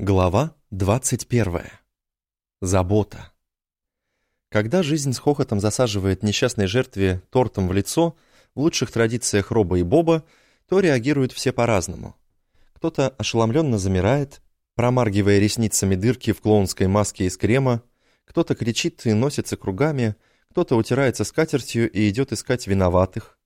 Глава 21. Забота. Когда жизнь с хохотом засаживает несчастной жертве тортом в лицо, в лучших традициях Роба и Боба, то реагируют все по-разному. Кто-то ошеломленно замирает, промаргивая ресницами дырки в клоунской маске из крема, кто-то кричит и носится кругами, кто-то утирается скатертью и идет искать виноватых.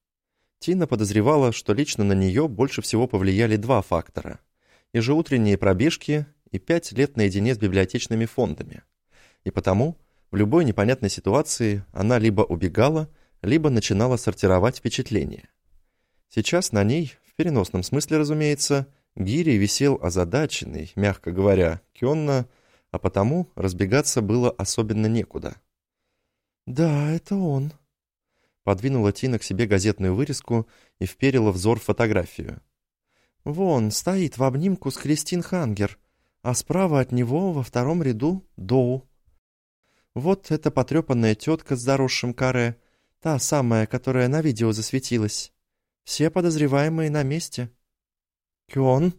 Тина подозревала, что лично на нее больше всего повлияли два фактора – ежеутренние пробежки и пять лет наедине с библиотечными фондами. И потому в любой непонятной ситуации она либо убегала, либо начинала сортировать впечатления. Сейчас на ней, в переносном смысле, разумеется, гири висел озадаченный, мягко говоря, Кённа, а потому разбегаться было особенно некуда. «Да, это он», — подвинула Тина к себе газетную вырезку и вперила взор в фотографию. «Вон, стоит в обнимку с Кристин Хангер, а справа от него во втором ряду Доу. Вот эта потрепанная тетка с заросшим каре, та самая, которая на видео засветилась. Все подозреваемые на месте. Кён?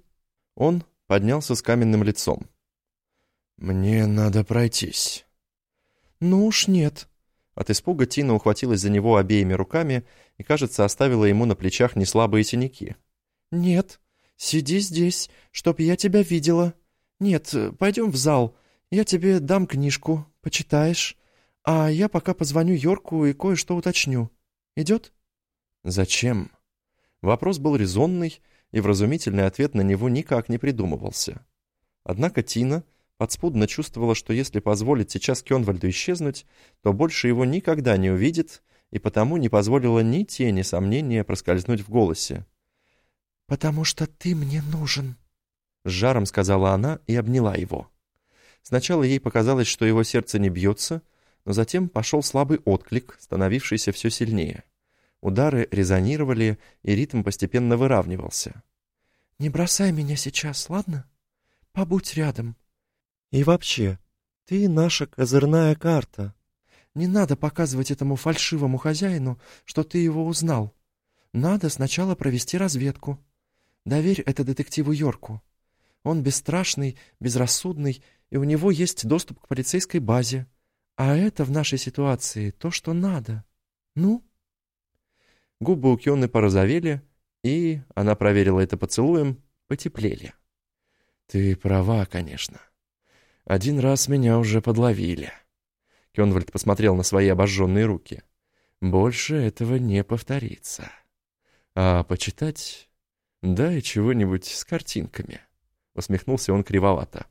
Он поднялся с каменным лицом. «Мне надо пройтись». «Ну уж нет». От испуга Тина ухватилась за него обеими руками и, кажется, оставила ему на плечах неслабые синяки. «Нет, сиди здесь, чтоб я тебя видела». «Нет, пойдем в зал. Я тебе дам книжку, почитаешь. А я пока позвоню Йорку и кое-что уточню. Идет?» «Зачем?» Вопрос был резонный, и вразумительный ответ на него никак не придумывался. Однако Тина подспудно чувствовала, что если позволить сейчас Кенвальду исчезнуть, то больше его никогда не увидит, и потому не позволила ни тени сомнения проскользнуть в голосе. «Потому что ты мне нужен», с жаром сказала она и обняла его. Сначала ей показалось, что его сердце не бьется, но затем пошел слабый отклик, становившийся все сильнее. Удары резонировали, и ритм постепенно выравнивался. «Не бросай меня сейчас, ладно? Побудь рядом. И вообще, ты наша козырная карта. Не надо показывать этому фальшивому хозяину, что ты его узнал. Надо сначала провести разведку. Доверь это детективу Йорку. Он бесстрашный, безрассудный, и у него есть доступ к полицейской базе. А это в нашей ситуации то, что надо. Ну?» Губы у Кионы порозовели, и, она проверила это поцелуем, потеплели. «Ты права, конечно. Один раз меня уже подловили». Кёнвальд посмотрел на свои обожженные руки. «Больше этого не повторится. А почитать? Дай чего-нибудь с картинками». — усмехнулся он кривовато.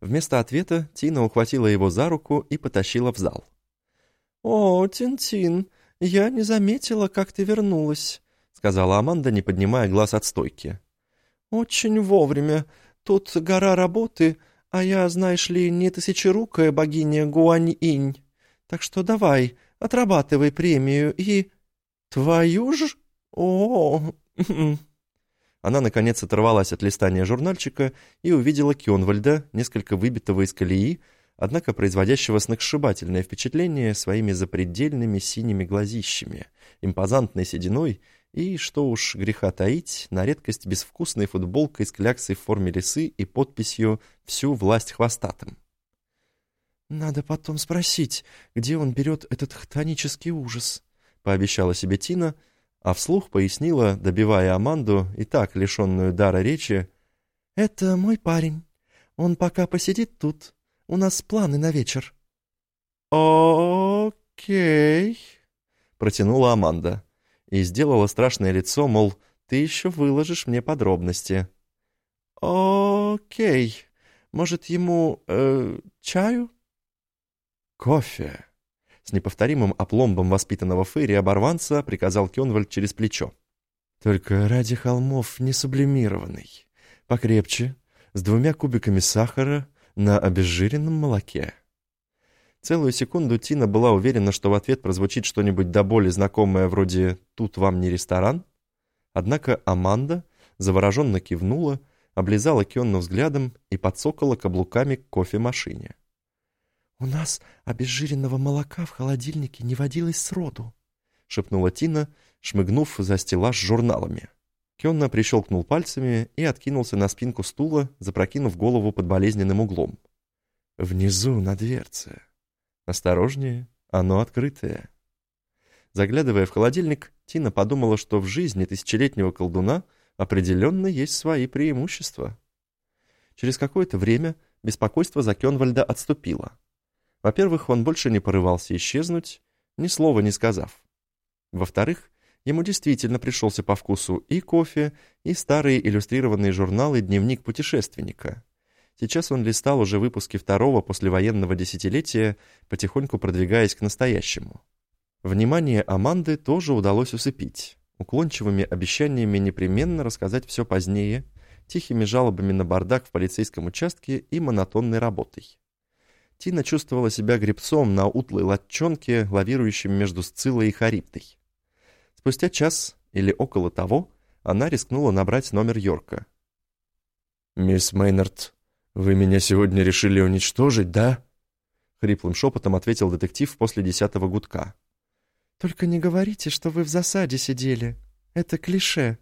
Вместо ответа Тина ухватила его за руку и потащила в зал. «О, Тин-Тин, я не заметила, как ты вернулась», — сказала Аманда, не поднимая глаз от стойки. «Очень вовремя. Тут гора работы, а я, знаешь ли, не тысячерукая богиня Гуань-инь. Так что давай, отрабатывай премию и...» «Твою ж... О, она, наконец, оторвалась от листания журнальчика и увидела Кёнвальда, несколько выбитого из колеи, однако производящего сногсшибательное впечатление своими запредельными синими глазищами, импозантной сединой и, что уж греха таить, на редкость безвкусной футболкой с кляксой в форме лисы и подписью «Всю власть хвостатым». «Надо потом спросить, где он берет этот хтонический ужас», — пообещала себе Тина — а вслух пояснила, добивая Аманду, и так лишенную дара речи, «Это мой парень. Он пока посидит тут. У нас планы на вечер». «Окей», — протянула Аманда и сделала страшное лицо, мол, ты еще выложишь мне подробности. «Окей. Может, ему э, чаю?» «Кофе», с неповторимым опломбом воспитанного Ферри оборванца приказал Кенвальд через плечо. «Только ради холмов не сублимированный. Покрепче, с двумя кубиками сахара на обезжиренном молоке». Целую секунду Тина была уверена, что в ответ прозвучит что-нибудь до боли знакомое вроде «тут вам не ресторан». Однако Аманда завороженно кивнула, облизала Кенну взглядом и подсокала каблуками к кофемашине. «У нас обезжиренного молока в холодильнике не водилось сроду», — шепнула Тина, шмыгнув за стеллаж журналами. Кенна прищелкнул пальцами и откинулся на спинку стула, запрокинув голову под болезненным углом. «Внизу, на дверце. Осторожнее, оно открытое». Заглядывая в холодильник, Тина подумала, что в жизни тысячелетнего колдуна определенно есть свои преимущества. Через какое-то время беспокойство за Кенвальда отступило. Во-первых, он больше не порывался исчезнуть, ни слова не сказав. Во-вторых, ему действительно пришелся по вкусу и кофе, и старые иллюстрированные журналы «Дневник путешественника». Сейчас он листал уже выпуски второго послевоенного десятилетия, потихоньку продвигаясь к настоящему. Внимание Аманды тоже удалось усыпить, уклончивыми обещаниями непременно рассказать все позднее, тихими жалобами на бардак в полицейском участке и монотонной работой. Тина чувствовала себя гребцом на утлой латчонке, лавирующим между Сцилой и Хариптой. Спустя час или около того она рискнула набрать номер Йорка. «Мисс Мейнард, вы меня сегодня решили уничтожить, да?» Хриплым шепотом ответил детектив после десятого гудка. «Только не говорите, что вы в засаде сидели. Это клише».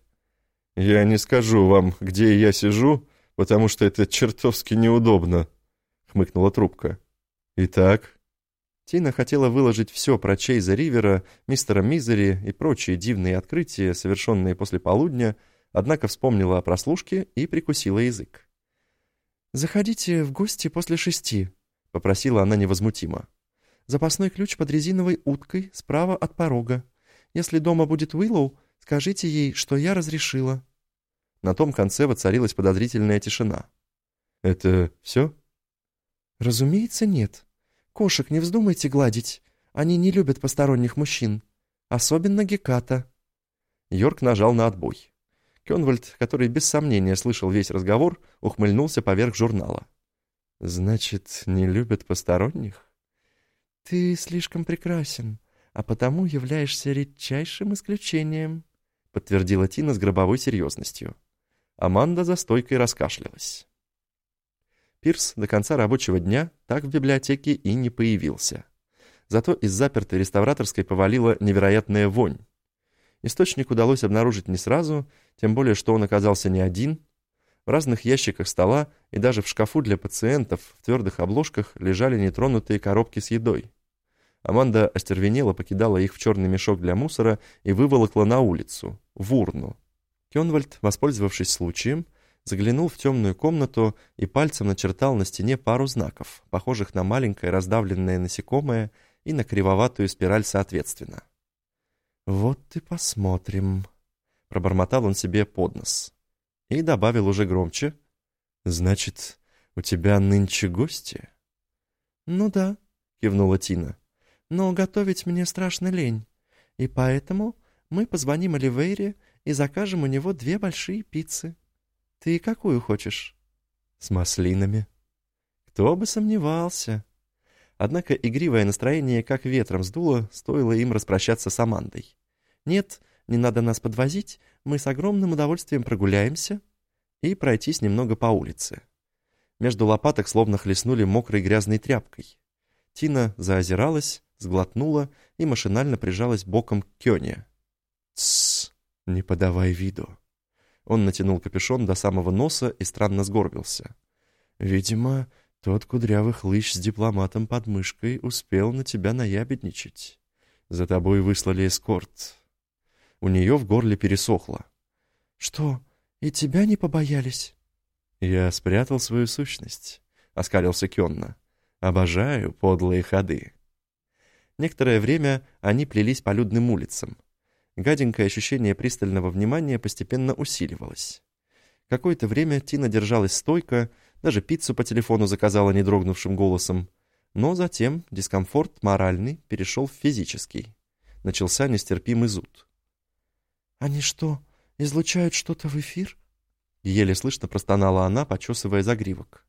«Я не скажу вам, где я сижу, потому что это чертовски неудобно», — хмыкнула трубка. «Итак?» Тина хотела выложить все про Чейза Ривера, мистера Мизери и прочие дивные открытия, совершенные после полудня, однако вспомнила о прослушке и прикусила язык. «Заходите в гости после шести», — попросила она невозмутимо. Запасной ключ под резиновой уткой справа от порога. Если дома будет Уиллоу, скажите ей, что я разрешила». На том конце воцарилась подозрительная тишина. «Это все?» «Разумеется, нет. Кошек не вздумайте гладить. Они не любят посторонних мужчин. Особенно Геката». Йорк нажал на отбой. Кенвальд, который без сомнения слышал весь разговор, ухмыльнулся поверх журнала. «Значит, не любят посторонних?» «Ты слишком прекрасен, а потому являешься редчайшим исключением», подтвердила Тина с гробовой серьезностью. Аманда за стойкой раскашлялась. Пирс до конца рабочего дня так в библиотеке и не появился. Зато из запертой реставраторской повалила невероятная вонь. Источник удалось обнаружить не сразу, тем более, что он оказался не один. В разных ящиках стола и даже в шкафу для пациентов в твердых обложках лежали нетронутые коробки с едой. Аманда остервенела покидала их в черный мешок для мусора и выволокла на улицу, в урну. Кенвальд, воспользовавшись случаем, заглянул в темную комнату и пальцем начертал на стене пару знаков, похожих на маленькое раздавленное насекомое и на кривоватую спираль соответственно. «Вот и посмотрим», — пробормотал он себе под нос. И добавил уже громче. «Значит, у тебя нынче гости?» «Ну да», — кивнула Тина но готовить мне страшно лень, и поэтому мы позвоним Оливейре и закажем у него две большие пиццы. Ты какую хочешь?» «С маслинами». Кто бы сомневался. Однако игривое настроение как ветром сдуло, стоило им распрощаться с Амандой. «Нет, не надо нас подвозить, мы с огромным удовольствием прогуляемся» и пройтись немного по улице. Между лопаток словно хлестнули мокрой грязной тряпкой. Тина заозиралась, сглотнула и машинально прижалась боком к Кёне. «Тссс, не подавай виду». Он натянул капюшон до самого носа и странно сгорбился. «Видимо, тот кудрявый хлыщ с дипломатом под мышкой успел на тебя наябедничать. За тобой выслали эскорт». У нее в горле пересохло. «Что, и тебя не побоялись?» «Я спрятал свою сущность», — оскалился Кенна. «Обожаю подлые ходы». Некоторое время они плелись по людным улицам. Гаденькое ощущение пристального внимания постепенно усиливалось. Какое-то время Тина держалась стойко, даже пиццу по телефону заказала недрогнувшим голосом. Но затем дискомфорт моральный перешел в физический. Начался нестерпимый зуд. «Они что, излучают что-то в эфир?» Еле слышно простонала она, почесывая загривок.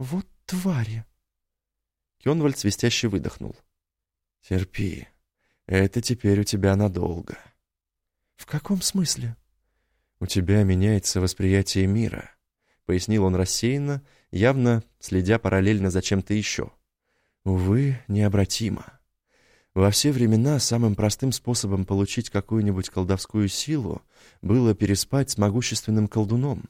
«Вот твари!» Кенвальд свистяще выдохнул. Терпи. Это теперь у тебя надолго. В каком смысле? У тебя меняется восприятие мира, пояснил он рассеянно, явно следя параллельно за чем-то еще. Увы, необратимо. Во все времена самым простым способом получить какую-нибудь колдовскую силу было переспать с могущественным колдуном.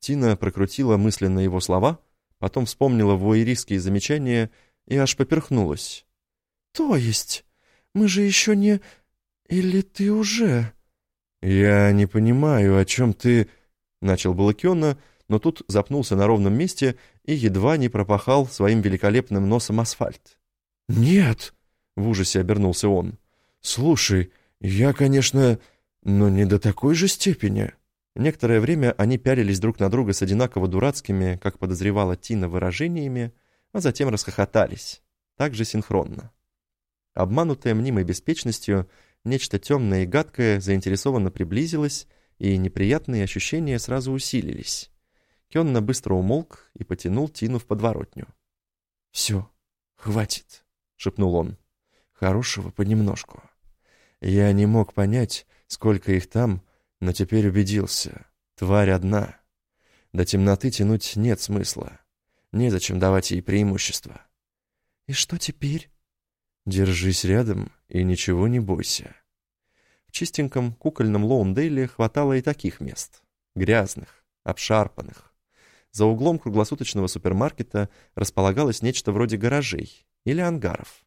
Тина прокрутила мысленно его слова, потом вспомнила вуайеристские замечания и аж поперхнулась. «То есть? Мы же еще не... Или ты уже...» «Я не понимаю, о чем ты...» — начал было Кённа, но тут запнулся на ровном месте и едва не пропахал своим великолепным носом асфальт. «Нет!» — в ужасе обернулся он. «Слушай, я, конечно, но не до такой же степени». Некоторое время они пялились друг на друга с одинаково дурацкими, как подозревала Тина, выражениями, а затем расхохотались, также синхронно. Обманутая мнимой беспечностью, нечто темное и гадкое заинтересованно приблизилось, и неприятные ощущения сразу усилились. Кенна быстро умолк и потянул Тину в подворотню. «Все, хватит», — шепнул он. «Хорошего понемножку. Я не мог понять, сколько их там, но теперь убедился. Тварь одна. До темноты тянуть нет смысла. Незачем давать ей преимущество». «И что теперь?» «Держись рядом и ничего не бойся». В чистеньком кукольном Лоундейле хватало и таких мест. Грязных, обшарпанных, за углом круглосуточного супермаркета располагалось нечто вроде гаражей или ангаров.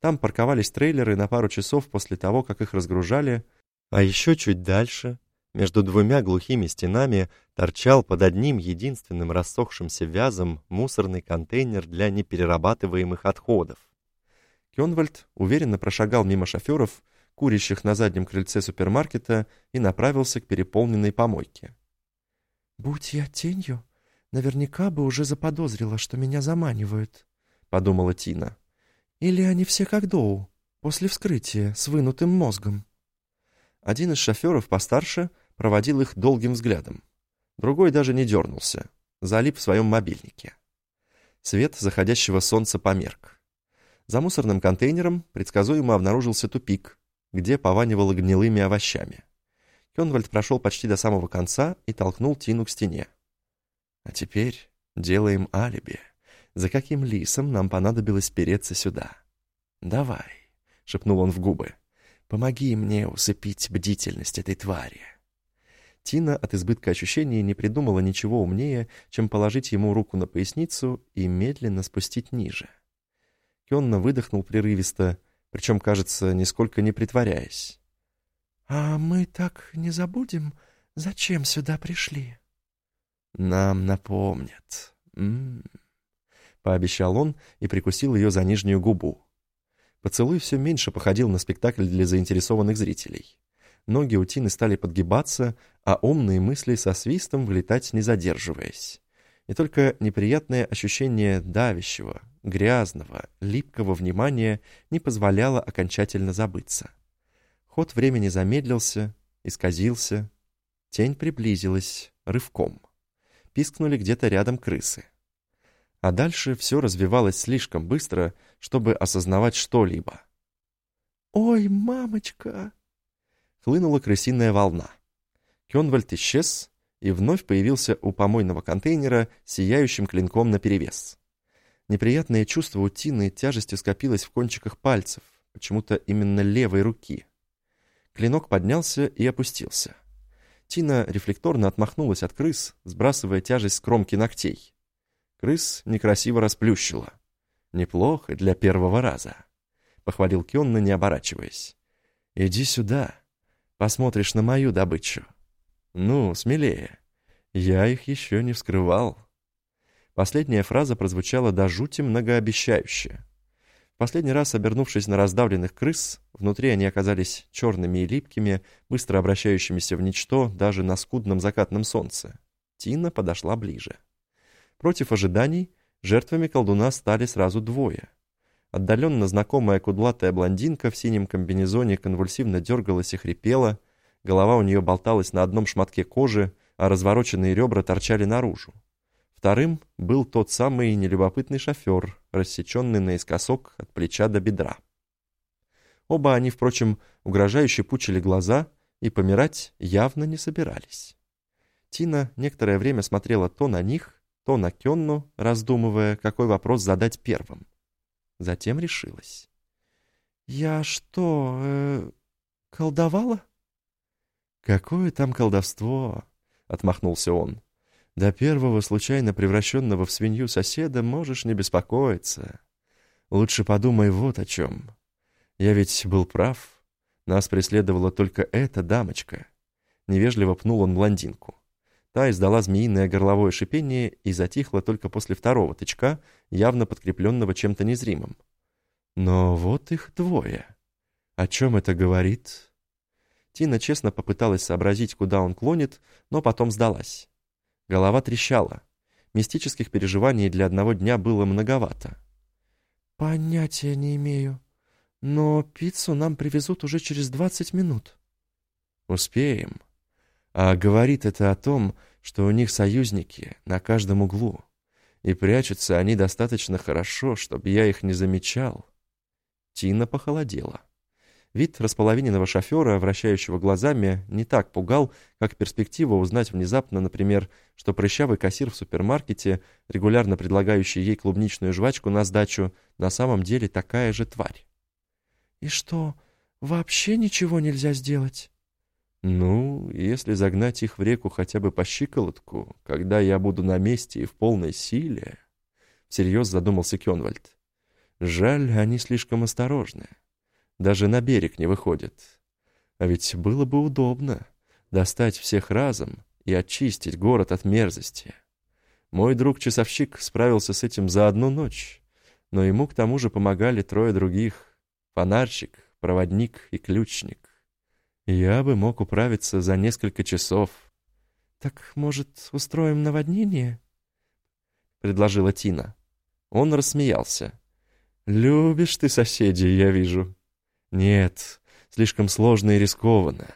Там парковались трейлеры на пару часов после того, как их разгружали, а еще чуть дальше, между двумя глухими стенами, торчал под одним единственным рассохшимся вязом мусорный контейнер для неперерабатываемых отходов. Кёнвальд уверенно прошагал мимо шоферов, курящих на заднем крыльце супермаркета, и направился к переполненной помойке. «Будь я тенью, наверняка бы уже заподозрила, что меня заманивают», — подумала Тина. «Или они все как Доу, после вскрытия, с вынутым мозгом». Один из шоферов постарше проводил их долгим взглядом. Другой даже не дернулся, залип в своем мобильнике. Свет заходящего солнца померк. За мусорным контейнером предсказуемо обнаружился тупик, где пованивало гнилыми овощами. Кенвальд прошел почти до самого конца и толкнул Тину к стене. А теперь делаем алиби. За каким лисом нам понадобилось переться сюда? Давай, шепнул он в губы. Помоги мне усыпить бдительность этой твари. Тина от избытка ощущений не придумала ничего умнее, чем положить ему руку на поясницу и медленно спустить ниже. Кенна выдохнул прерывисто, причем, кажется, нисколько не притворяясь. «А мы так не забудем, зачем сюда пришли?» Нам напомнят. М -м -м. Пообещал он и прикусил ее за нижнюю губу. Поцелуй все меньше походил на спектакль для заинтересованных зрителей. Ноги у Тины стали подгибаться, а умные мысли со свистом вылетать не задерживаясь. И только неприятное ощущение давящего, грязного, липкого внимания не позволяло окончательно забыться. Ход времени замедлился, исказился. Тень приблизилась рывком пискнули где-то рядом крысы. А дальше все развивалось слишком быстро, чтобы осознавать что-либо. «Ой, мамочка!» Хлынула крысиная волна. Кенвальд исчез и вновь появился у помойного контейнера сияющим клинком наперевес. Неприятное чувство у Тины тяжестью скопилось в кончиках пальцев, почему-то именно левой руки. Клинок поднялся и опустился. Тина рефлекторно отмахнулась от крыс, сбрасывая тяжесть с кромки ногтей. Крыс некрасиво расплющила. «Неплохо для первого раза», — похвалил Кенна, не оборачиваясь. «Иди сюда, посмотришь на мою добычу. Ну, смелее. Я их еще не вскрывал». Последняя фраза прозвучала до жути многообещающе. Последний раз, обернувшись на раздавленных крыс, внутри они оказались черными и липкими, быстро обращающимися в ничто даже на скудном закатном солнце. Тина подошла ближе. Против ожиданий жертвами колдуна стали сразу двое. Отдаленно знакомая кудлатая блондинка в синем комбинезоне конвульсивно дергалась и хрипела, голова у нее болталась на одном шматке кожи, а развороченные ребра торчали наружу. Вторым был тот самый нелюбопытный шофер, рассеченный наискосок от плеча до бедра. Оба они, впрочем, угрожающе пучили глаза и помирать явно не собирались. Тина некоторое время смотрела то на них, то на Кенну, раздумывая, какой вопрос задать первым. Затем решилась. «Я что, э, колдовала?» «Какое там колдовство?» — отмахнулся он. «До первого случайно превращенного в свинью соседа можешь не беспокоиться. Лучше подумай вот о чем. Я ведь был прав. Нас преследовала только эта дамочка». Невежливо пнул он блондинку. Та издала змеиное горловое шипение и затихла только после второго тычка, явно подкрепленного чем-то незримым. Но вот их двое. О чем это говорит? Тина честно попыталась сообразить, куда он клонит, но потом сдалась. Голова трещала. Мистических переживаний для одного дня было многовато. «Понятия не имею. Но пиццу нам привезут уже через двадцать минут». «Успеем. А говорит это о том, что у них союзники на каждом углу, и прячутся они достаточно хорошо, чтобы я их не замечал». Тина похолодела. Вид располовиненного шофера, вращающего глазами, не так пугал, как перспектива узнать внезапно, например, что прыщавый кассир в супермаркете, регулярно предлагающий ей клубничную жвачку на сдачу, на самом деле такая же тварь. «И что, вообще ничего нельзя сделать?» «Ну, если загнать их в реку хотя бы по щиколотку, когда я буду на месте и в полной силе...» Всерьез задумался Кенвальд. Жаль, они слишком осторожны. Даже на берег не выходят. А ведь было бы удобно достать всех разом и очистить город от мерзости. Мой друг-часовщик справился с этим за одну ночь, но ему к тому же помогали трое других — фонарщик, проводник и ключник. Я бы мог управиться за несколько часов. «Так, может, устроим наводнение?» — предложила Тина. Он рассмеялся. «Любишь ты соседей, я вижу». «Нет, слишком сложно и рискованно.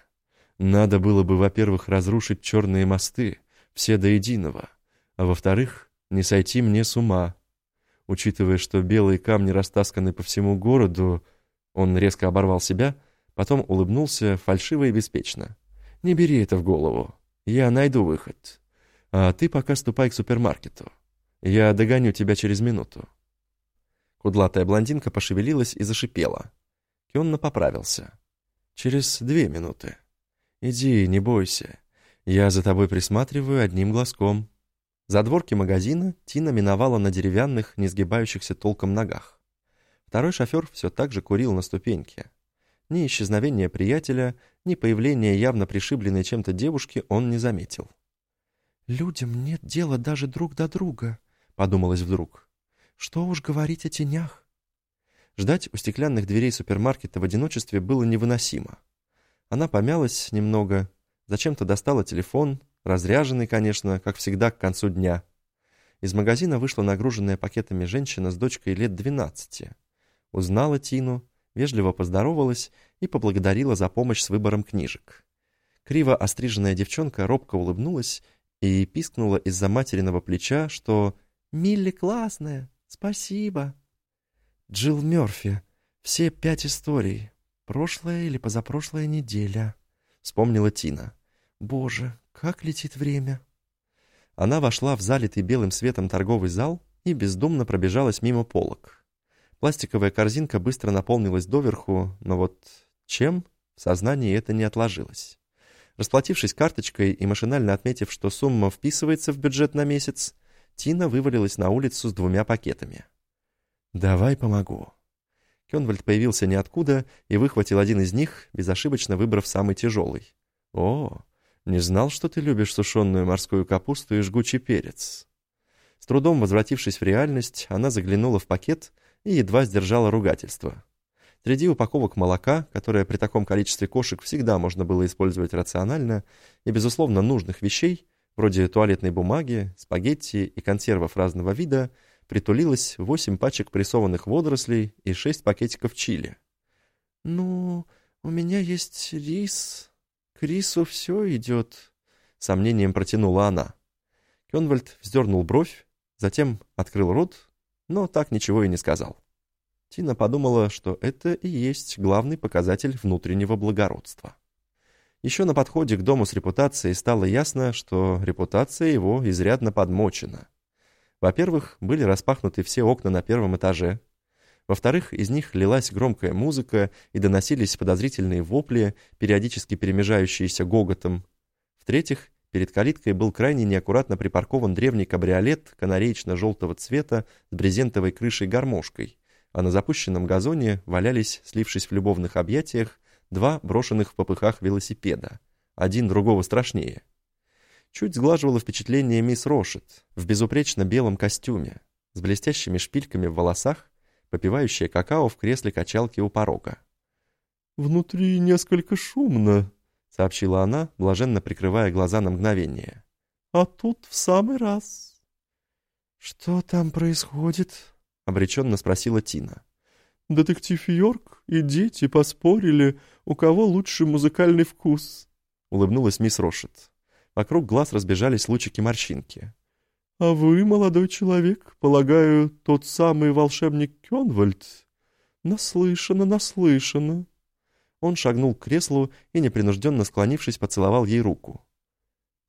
Надо было бы, во-первых, разрушить черные мосты, все до единого, а во-вторых, не сойти мне с ума. Учитывая, что белые камни растасканы по всему городу...» Он резко оборвал себя, потом улыбнулся фальшиво и беспечно. «Не бери это в голову. Я найду выход. А ты пока ступай к супермаркету. Я догоню тебя через минуту». Кудлатая блондинка пошевелилась и зашипела. Кенна поправился. «Через две минуты. Иди, не бойся. Я за тобой присматриваю одним глазком». За дворки магазина Тина миновала на деревянных, не сгибающихся толком ногах. Второй шофер все так же курил на ступеньке. Ни исчезновения приятеля, ни появления явно пришибленной чем-то девушки он не заметил. «Людям нет дела даже друг до друга», — подумалось вдруг. Что уж говорить о тенях. Ждать у стеклянных дверей супермаркета в одиночестве было невыносимо. Она помялась немного, зачем-то достала телефон, разряженный, конечно, как всегда, к концу дня. Из магазина вышла нагруженная пакетами женщина с дочкой лет двенадцати. Узнала Тину, вежливо поздоровалась и поблагодарила за помощь с выбором книжек. Криво остриженная девчонка робко улыбнулась и пискнула из-за материного плеча, что «Милли классная!» «Спасибо». Джилл Мёрфи. Все пять историй. Прошлая или позапрошлая неделя. Вспомнила Тина. Боже, как летит время. Она вошла в залитый белым светом торговый зал и бездумно пробежалась мимо полок. Пластиковая корзинка быстро наполнилась доверху, но вот чем в сознании это не отложилось. Расплатившись карточкой и машинально отметив, что сумма вписывается в бюджет на месяц, Тина вывалилась на улицу с двумя пакетами. «Давай помогу». Кенвальд появился ниоткуда и выхватил один из них, безошибочно выбрав самый тяжелый. «О, не знал, что ты любишь сушеную морскую капусту и жгучий перец». С трудом возвратившись в реальность, она заглянула в пакет и едва сдержала ругательство. Среди упаковок молока, которое при таком количестве кошек всегда можно было использовать рационально, и, безусловно, нужных вещей, вроде туалетной бумаги, спагетти и консервов разного вида, притулилось восемь пачек прессованных водорослей и шесть пакетиков чили. «Ну, у меня есть рис. К рису все идет», — сомнением протянула она. Кенвальд вздернул бровь, затем открыл рот, но так ничего и не сказал. Тина подумала, что это и есть главный показатель внутреннего благородства. Еще на подходе к дому с репутацией стало ясно, что репутация его изрядно подмочена. Во-первых, были распахнуты все окна на первом этаже. Во-вторых, из них лилась громкая музыка и доносились подозрительные вопли, периодически перемежающиеся гоготом. В-третьих, перед калиткой был крайне неаккуратно припаркован древний кабриолет канареечно-желтого цвета с брезентовой крышей-гармошкой, а на запущенном газоне валялись, слившись в любовных объятиях, два брошенных в попыхах велосипеда, один другого страшнее. Чуть сглаживало впечатление мисс Рошет в безупречно белом костюме, с блестящими шпильками в волосах попивающая какао в кресле качалки у порога. «Внутри несколько шумно», — сообщила она, блаженно прикрывая глаза на мгновение. «А тут в самый раз». «Что там происходит?» — обреченно спросила Тина. «Детектив Йорк и дети поспорили, у кого лучший музыкальный вкус», — улыбнулась мисс Рошет. Вокруг глаз разбежались лучики морщинки. «А вы, молодой человек, полагаю, тот самый волшебник Кёнвальд?» «Наслышано, наслышано». Он шагнул к креслу и, непринужденно склонившись, поцеловал ей руку.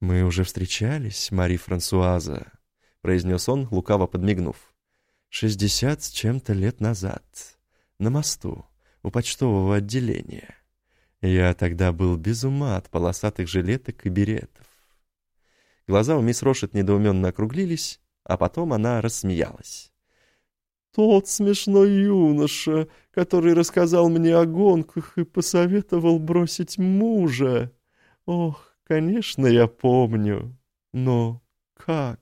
«Мы уже встречались, Мари Франсуаза», — произнес он, лукаво подмигнув. «Шестьдесят с чем-то лет назад, на мосту, у почтового отделения. Я тогда был без ума от полосатых жилеток и беретов. Глаза у мисс Рошет недоуменно округлились, а потом она рассмеялась. «Тот смешной юноша, который рассказал мне о гонках и посоветовал бросить мужа. Ох, конечно, я помню. Но как?»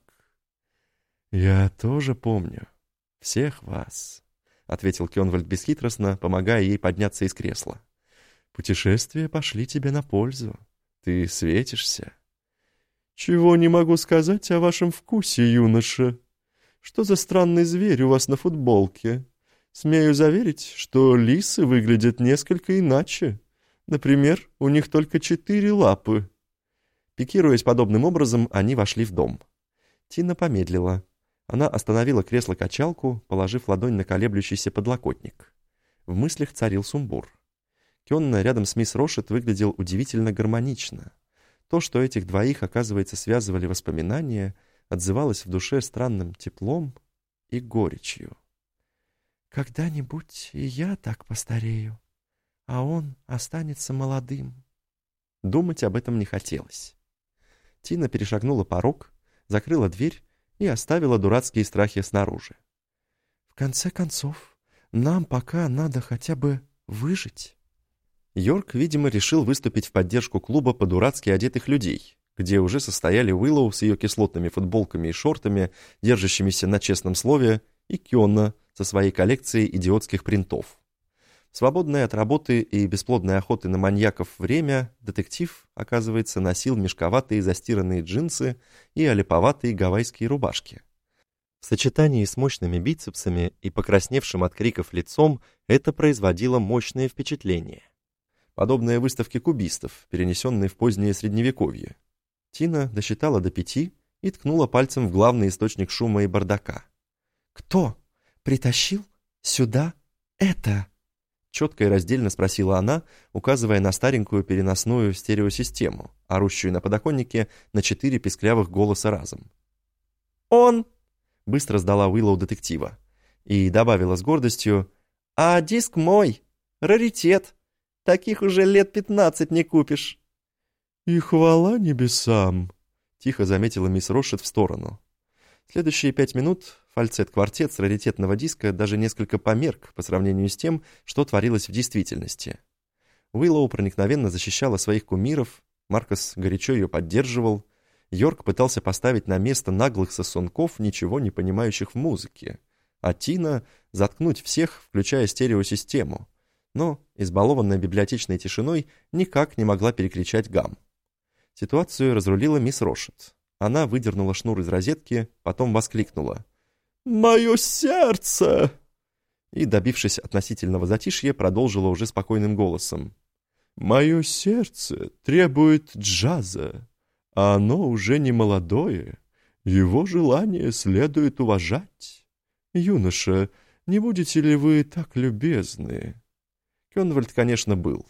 «Я тоже помню. Всех вас», — ответил Кенвальд бесхитростно, помогая ей подняться из кресла. «Путешествия пошли тебе на пользу. Ты светишься». «Чего не могу сказать о вашем вкусе, юноша? Что за странный зверь у вас на футболке? Смею заверить, что лисы выглядят несколько иначе. Например, у них только четыре лапы». Пикируясь подобным образом, они вошли в дом. Тина помедлила. Она остановила кресло-качалку, положив ладонь на колеблющийся подлокотник. В мыслях царил сумбур. Кенна рядом с мисс Рошет выглядел удивительно гармонично. То, что этих двоих, оказывается, связывали воспоминания, отзывалось в душе странным теплом и горечью. «Когда-нибудь и я так постарею, а он останется молодым». Думать об этом не хотелось. Тина перешагнула порог, закрыла дверь и оставила дурацкие страхи снаружи. «В конце концов, нам пока надо хотя бы выжить». Йорк, видимо, решил выступить в поддержку клуба по-дурацки одетых людей, где уже состояли Уиллоу с ее кислотными футболками и шортами, держащимися на честном слове, и Кионна со своей коллекцией идиотских принтов. свободное от работы и бесплодной охоты на маньяков время детектив, оказывается, носил мешковатые застиранные джинсы и олиповатые гавайские рубашки. В сочетании с мощными бицепсами и покрасневшим от криков лицом это производило мощное впечатление подобные выставке кубистов, перенесенные в позднее Средневековье. Тина досчитала до пяти и ткнула пальцем в главный источник шума и бардака. «Кто притащил сюда это?» Четко и раздельно спросила она, указывая на старенькую переносную стереосистему, орущую на подоконнике на четыре песклявых голоса разом. «Он!» — быстро сдала Уиллоу детектива и добавила с гордостью, «А диск мой! Раритет! Таких уже лет пятнадцать не купишь». «И хвала небесам», — тихо заметила мисс Рошет в сторону. Следующие пять минут фальцет-квартет с раритетного диска даже несколько померк по сравнению с тем, что творилось в действительности. Уиллоу проникновенно защищала своих кумиров, Маркос горячо ее поддерживал, Йорк пытался поставить на место наглых сосунков, ничего не понимающих в музыке, а Тина — заткнуть всех, включая стереосистему — но, избалованная библиотечной тишиной, никак не могла перекричать гам. Ситуацию разрулила мисс Рошет. Она выдернула шнур из розетки, потом воскликнула. «Мое сердце!» И, добившись относительного затишья, продолжила уже спокойным голосом. «Мое сердце требует джаза, а оно уже не молодое. Его желание следует уважать. Юноша, не будете ли вы так любезны?» Кёнвальд, конечно, был.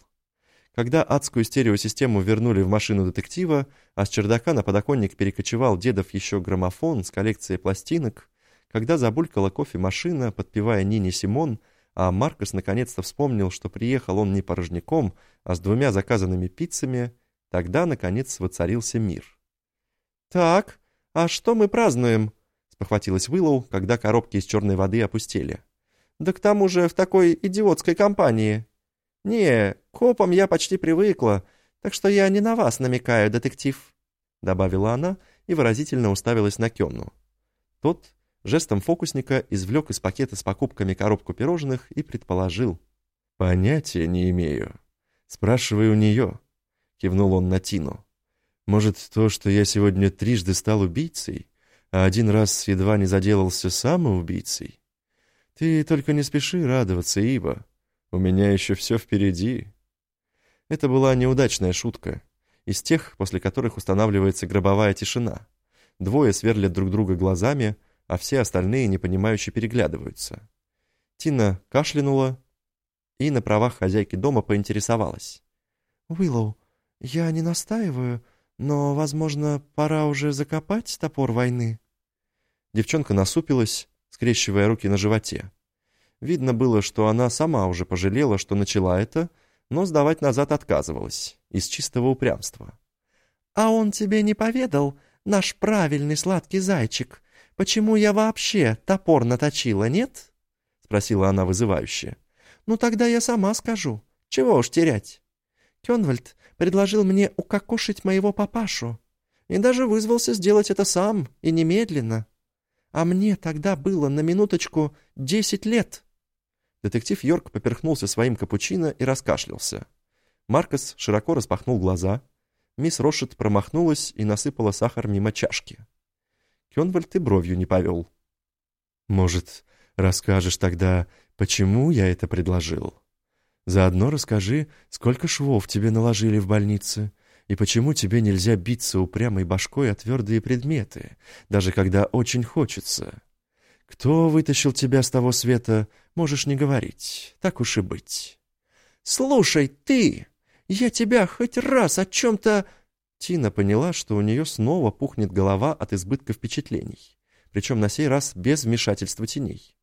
Когда адскую стереосистему вернули в машину детектива, а с чердака на подоконник перекочевал дедов еще граммофон с коллекцией пластинок, когда забулькала кофемашина, подпевая Нине Симон, а Маркос наконец-то вспомнил, что приехал он не порожняком, а с двумя заказанными пиццами, тогда, наконец, воцарился мир. «Так, а что мы празднуем?» — спохватилась Уиллоу, когда коробки из черной воды опустели. «Да к тому же в такой идиотской компании. Не, к копам я почти привыкла, так что я не на вас намекаю, детектив», — добавила она и выразительно уставилась на Кенну. Тот жестом фокусника извлек из пакета с покупками коробку пирожных и предположил. «Понятия не имею. Спрашивай у нее», — кивнул он на Тину. «Может, то, что я сегодня трижды стал убийцей, а один раз едва не заделался самоубийцей? Ты только не спеши радоваться, ибо у меня еще все впереди». Это была неудачная шутка, из тех, после которых устанавливается гробовая тишина. Двое сверлят друг друга глазами, а все остальные непонимающе переглядываются. Тина кашлянула и на правах хозяйки дома поинтересовалась. «Уиллоу, я не настаиваю, но, возможно, пора уже закопать топор войны?» Девчонка насупилась, скрещивая руки на животе. Видно было, что она сама уже пожалела, что начала это, но сдавать назад отказывалась, из чистого упрямства. «А он тебе не поведал, наш правильный сладкий зайчик, «Почему я вообще топор наточила, нет?» — спросила она вызывающе. «Ну тогда я сама скажу. Чего уж терять. Кенвальд предложил мне укокошить моего папашу и даже вызвался сделать это сам и немедленно. А мне тогда было на минуточку десять лет». Детектив Йорк поперхнулся своим капучино и раскашлялся. Маркос широко распахнул глаза. Мисс Рошет промахнулась и насыпала сахар мимо чашки. Кенвальд и бровью не повел. «Может, расскажешь тогда, почему я это предложил? Заодно расскажи, сколько швов тебе наложили в больнице, и почему тебе нельзя биться упрямой башкой о твердые предметы, даже когда очень хочется. Кто вытащил тебя с того света, можешь не говорить, так уж и быть». «Слушай, ты! Я тебя хоть раз о чем-то...» Тина поняла, что у нее снова пухнет голова от избытка впечатлений, причем на сей раз без вмешательства теней.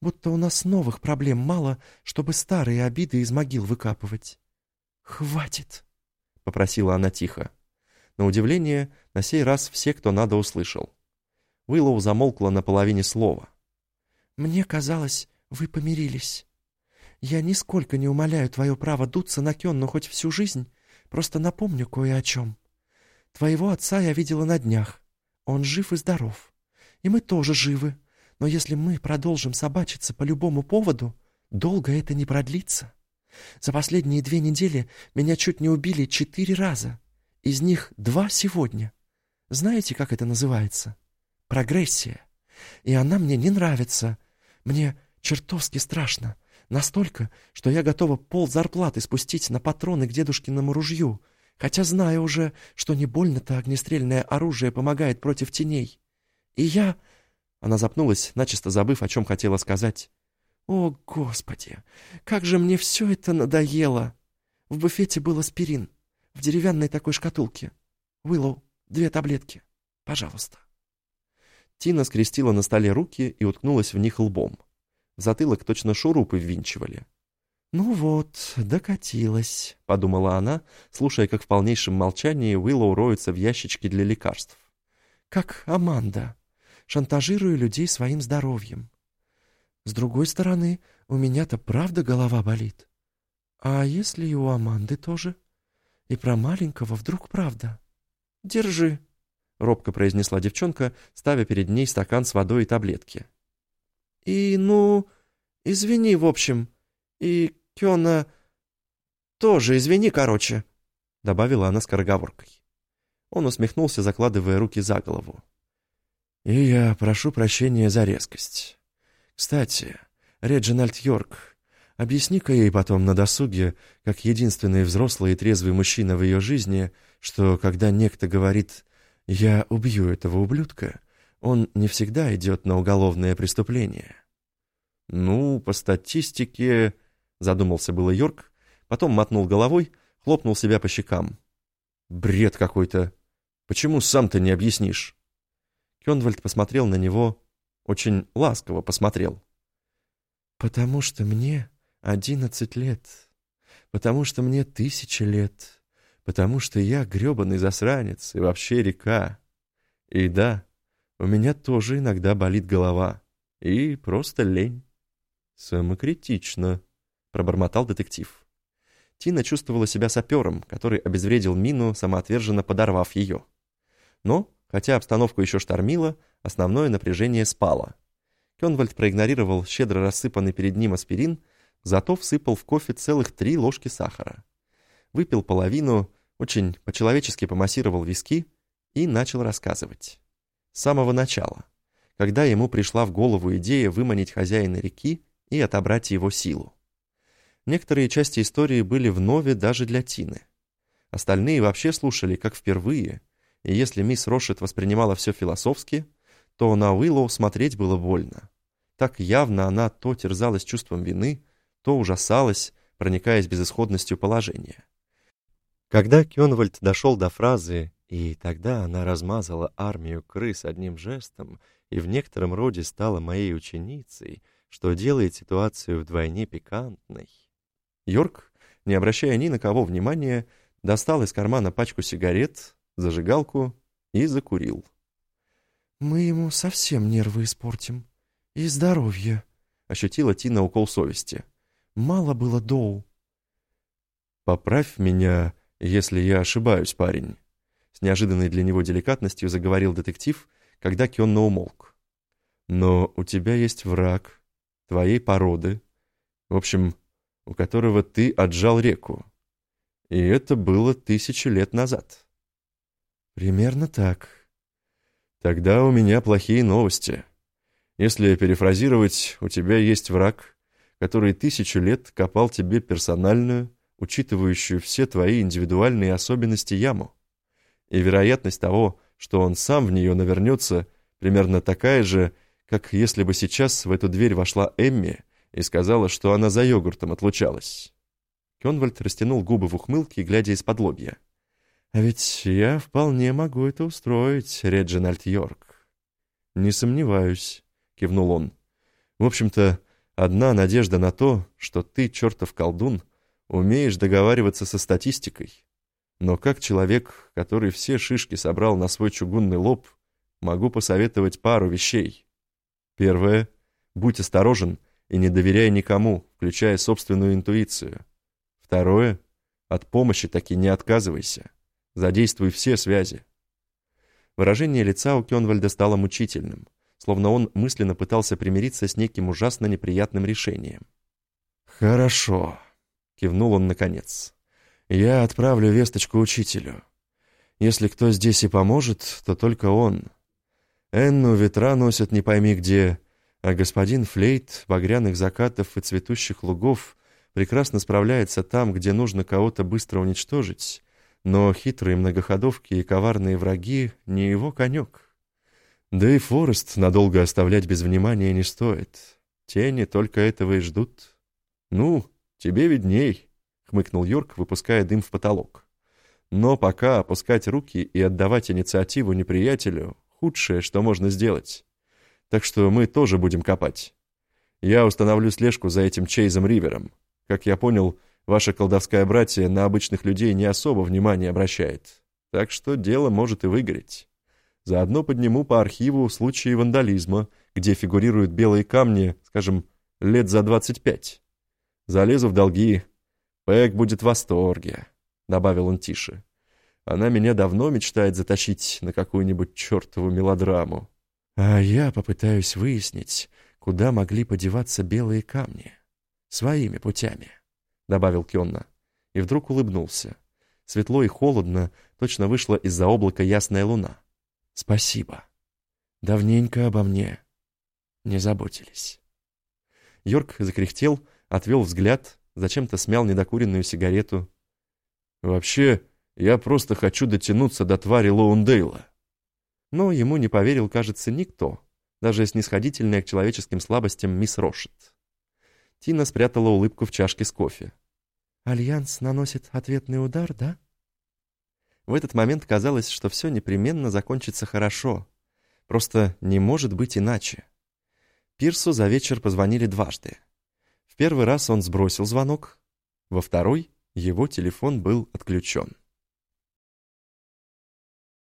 «Будто у нас новых проблем мало, чтобы старые обиды из могил выкапывать». «Хватит!» — попросила она тихо. На удивление, на сей раз все, кто надо, услышал. Уиллоу замолкла на половине слова. «Мне казалось, вы помирились. Я нисколько не умоляю твое право дуться на Кенну хоть всю жизнь, просто напомню кое о чем. Твоего отца я видела на днях. Он жив и здоров. И мы тоже живы. Но если мы продолжим собачиться по любому поводу, долго это не продлится. За последние две недели меня чуть не убили четыре раза. Из них два сегодня. Знаете, как это называется? Прогрессия. И она мне не нравится. Мне чертовски страшно. Настолько, что я готова пол зарплаты спустить на патроны к дедушкиному ружью, хотя знаю уже, что не больно-то огнестрельное оружие помогает против теней. И я...» Она запнулась, начисто забыв, о чем хотела сказать. «О, Господи! Как же мне все это надоело!» В буфете был аспирин, в деревянной такой шкатулке. «Уиллоу, две таблетки, пожалуйста». Тина скрестила на столе руки и уткнулась в них лбом. В затылок точно шурупы ввинчивали. «Ну вот, докатилась», — подумала она, слушая, как в полнейшем молчании Уиллоу роется в ящичке для лекарств. «Как Аманда. Шантажирую людей своим здоровьем. С другой стороны, у меня-то правда голова болит. А если и у Аманды тоже? И про маленького вдруг правда? Держи», — робко произнесла девчонка, ставя перед ней стакан с водой и таблетки. «И, ну, извини, в общем, и Кёна... тоже извини, короче», — добавила она скороговоркой. Он усмехнулся, закладывая руки за голову. «И я прошу прощения за резкость. Кстати, Реджинальд Йорк, объясни-ка ей потом на досуге, как единственный взрослый и трезвый мужчина в ее жизни, что когда некто говорит «я убью этого ублюдка», он не всегда идет на уголовное преступление». «Ну, по статистике...» Задумался было Йорк, потом мотнул головой, хлопнул себя по щекам. «Бред какой-то! Почему сам-то не объяснишь?» Кенвальд посмотрел на него, очень ласково посмотрел. «Потому что мне одиннадцать лет, потому что мне тысяча лет, потому что я грёбаный засранец и вообще река. И да, у меня тоже иногда болит голова. И просто лень». «Самокритично», — пробормотал детектив. Тина чувствовала себя сапером, который обезвредил мину, самоотверженно подорвав ее. Но, хотя обстановку еще штормило, основное напряжение спало. Кенвальд проигнорировал щедро рассыпанный перед ним аспирин, зато всыпал в кофе целых три ложки сахара. Выпил половину, очень по-человечески помассировал виски и начал рассказывать. С самого начала, когда ему пришла в голову идея выманить хозяина реки и отобрать его силу. Некоторые части истории были вновь даже для Тины. Остальные вообще слушали как впервые, и если мисс Рошет воспринимала все философски, то на Уиллоу смотреть было больно. Так явно она то терзалась чувством вины, то ужасалась, проникаясь безысходностью положения. Когда Кёнвальд дошел до фразы «и тогда она размазала армию крыс одним жестом и в некотором роде стала моей ученицей», что делает ситуацию вдвойне пикантной, Йорк, не обращая ни на кого внимания, достал из кармана пачку сигарет, зажигалку и закурил. «Мы ему совсем нервы испортим. И здоровье», — ощутила Тина укол совести. «Мало было доу». «Поправь меня, если я ошибаюсь, парень», — с неожиданной для него деликатностью заговорил детектив, когда Кенна умолк. «Но у тебя есть враг, твоей породы. В общем, у которого ты отжал реку. И это было тысячи лет назад. Примерно так. Тогда у меня плохие новости. Если перефразировать, у тебя есть враг, который тысячу лет копал тебе персональную, учитывающую все твои индивидуальные особенности яму. И вероятность того, что он сам в нее навернется, примерно такая же, как если бы сейчас в эту дверь вошла Эмми и сказала, что она за йогуртом отлучалась. Кенвальд растянул губы в ухмылке, глядя из-под лобья. «А ведь я вполне могу это устроить, Реджинальд Йорк». «Не сомневаюсь», — кивнул он. «В общем-то, одна надежда на то, что ты, чертов колдун, умеешь договариваться со статистикой. Но как человек, который все шишки собрал на свой чугунный лоб, могу посоветовать пару вещей. Первое — будь осторожен — и не доверяй никому, включая собственную интуицию. Второе. От помощи таки не отказывайся. Задействуй все связи. Выражение лица у Кенвальда стало мучительным, словно он мысленно пытался примириться с неким ужасно неприятным решением. «Хорошо», — кивнул он наконец. «Я отправлю весточку учителю. Если кто здесь и поможет, то только он. Энну ветра носят не пойми где, а господин Флейт, багряных закатов и цветущих лугов прекрасно справляется там, где нужно кого-то быстро уничтожить, но хитрые многоходовки и коварные враги — не его конек. Да и Форест надолго оставлять без внимания не стоит. Тени только этого и ждут. «Ну, тебе видней», — хмыкнул Йорк, выпуская дым в потолок. «Но пока опускать руки и отдавать инициативу неприятелю — худшее, что можно сделать». Так что мы тоже будем копать. Я установлю слежку за этим Чейзом Ривером. Как я понял, ваша колдовская братья на обычных людей не особо внимания обращает. Так что дело может и выгореть. Заодно подниму по архиву случаи вандализма, где фигурируют белые камни, скажем, лет за 25. Залезу в долги. Пэк будет в восторге, — добавил он тише. Она меня давно мечтает затащить на какую-нибудь чертову мелодраму. А я попытаюсь выяснить, куда могли подеваться белые камни. Своими путями, — добавил Кенна. И вдруг улыбнулся. Светло и холодно, точно вышла из-за облака ясная луна. Спасибо. Давненько обо мне не заботились. Йорк закряхтел, отвел взгляд, зачем-то смял недокуренную сигарету. «Вообще, я просто хочу дотянуться до твари Лоундейла. Но ему не поверил, кажется, никто, даже снисходительная к человеческим слабостям мисс Рошет. Тина спрятала улыбку в чашке с кофе. «Альянс наносит ответный удар, да?» В этот момент казалось, что все непременно закончится хорошо. Просто не может быть иначе. Пирсу за вечер позвонили дважды. Первый раз он сбросил звонок, во второй его телефон был отключен.